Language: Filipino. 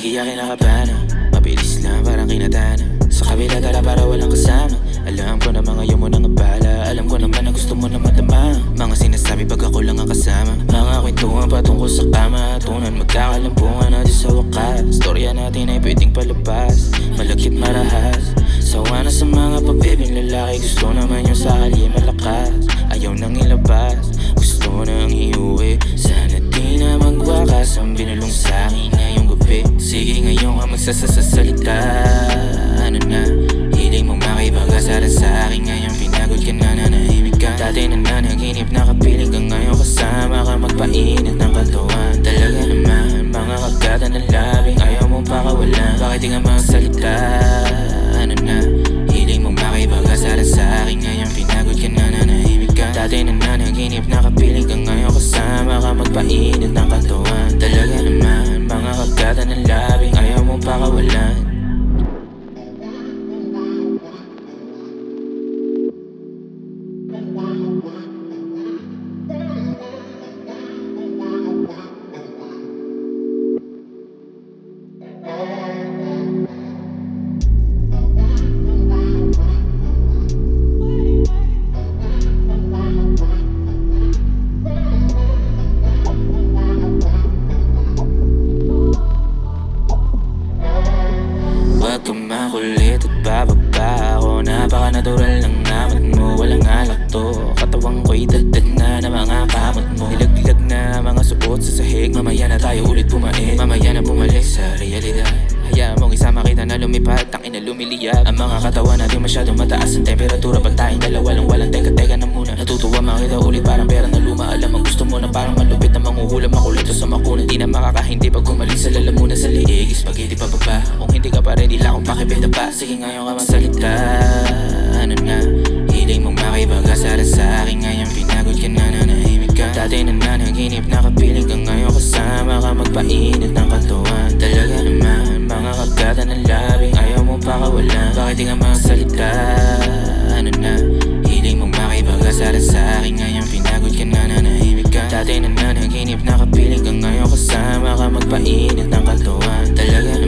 Sige akin nakabana Mabilis lang parang kinatana Sa kabila tala para walang kasama. Alam ko na mga yun mo nang abala. Alam ko naman na gusto mo na madama Mga sinasabi pag ako lang ang kasama. Mga kwentuhan patungkol sa kama. Tunan magkakalampungan natin sa wakas. Storya natin ay pwedeng palabas. Malakit marahas. Sawa na sa mga pabibing lalaki. Gusto naman yung sakali malakas Ayaw nang ilabas. Gusto nang iuwi. Sana di na magwakas Ang binulong sa akin Ka magsasasalita Ano na? Hiling mong makipag-asara sa akin. Ngayon pinagod ka na nanahimik ka. Dati na nanaginip nakapiling ka. Ngayon kasama ka magpainit ng katawan. Talaga naman Mga kagada ng labing Ayaw mong pakawalan. Bakit di ka magsalita? Ano na? Hiling mong makipag-asara sa akin. Ngayon pinagod ka na nanahimik ka. Dati na nanaginip nakapiling Ayaw mong pakawalan Huwag kang makulit at bababa ako Napaka-natural ng amat mo Walang alak to Katawang ko'y dagdag na ng mga kamot mo Nilaglag na mga supot sa sahig Mamaya na tayo ulit bumait Mamaya na bumalik sa realidad Hayaan mong isama kita na lumipad Tangin na lumiliyab Ang mga katawan natin masyadong mataas Ang temperatura pag tayong dalawa lang walang Teka-teka na muna Natutuwa makita ulit parang pera na luma Alam ang gusto mo na parang malupit na manghuhula Makulit o sa makunan Di na makakahindi pag bumalik sa lalamunan sa liig Spaghetti pa baba Kung hindi ka pa ready lang pakibenta pa Sige ngayon ka magsalita. Ano na Hiling mong makipag-asara sa akin Ngayon. Pinagod ka na nanahimik ka. Dati na nanaginip nakapiling ka Ngayon. Kasama ka magpainit ng katawan Talaga naman Mga kagada ng labing Ayaw mong pakawalan Bakit di ka magsalita? Ano na Hiling mong makipag-asara sa akin Ngayon. Pinagod ka na nanahimik ka. Dati na nanaginip nakapiling ka Ngayon. Kasama ka magpainit ng katawan Talaga